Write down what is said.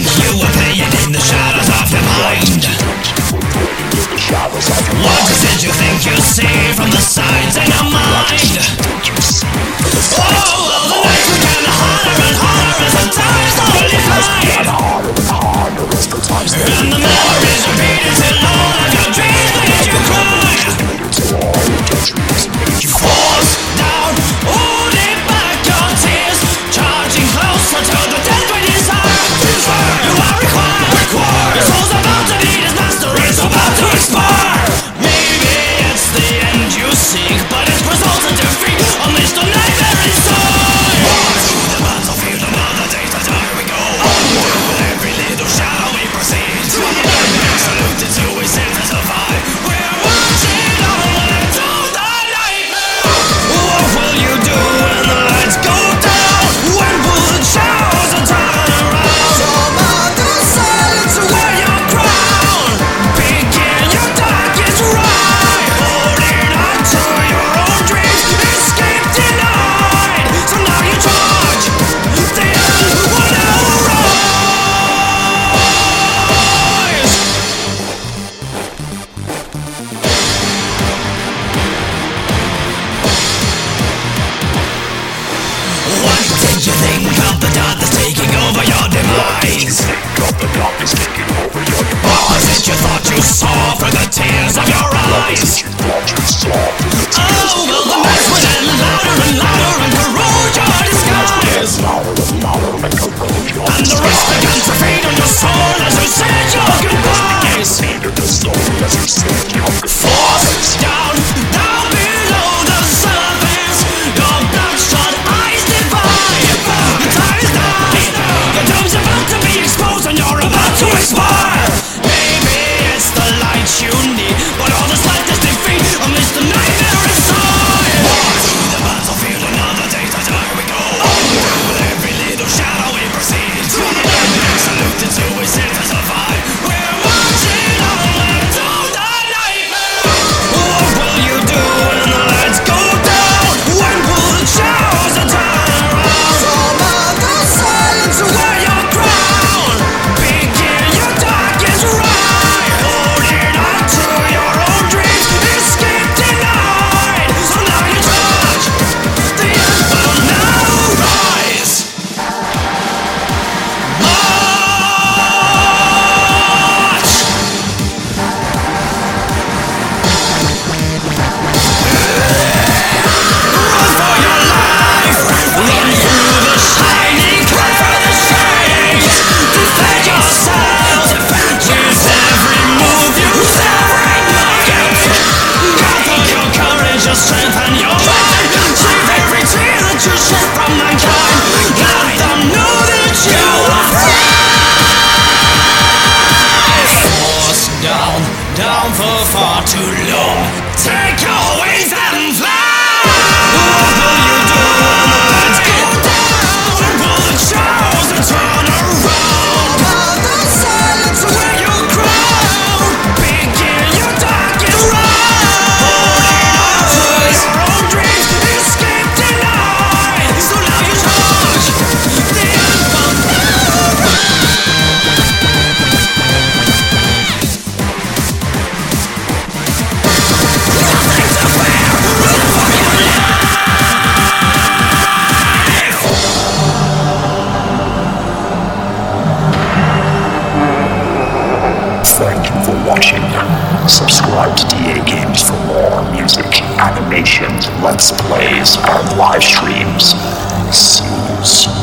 you were playing in the shadows of your mind. What did you think you see from the signs in your mind? The harder and harder as the times You think of the dot that's taking over your demise? Did you the dot is taking over your demise? What was it you thought you saw for the tears of your eyes? What was it you thought you saw for the tears oh, well, the mess would end louder and louder and corrode your disguise. And the rest of far too long. Take your wings and fly! Who are you? watching. Subscribe to DA Games for more music, animations, let's plays, and live streams. See you soon.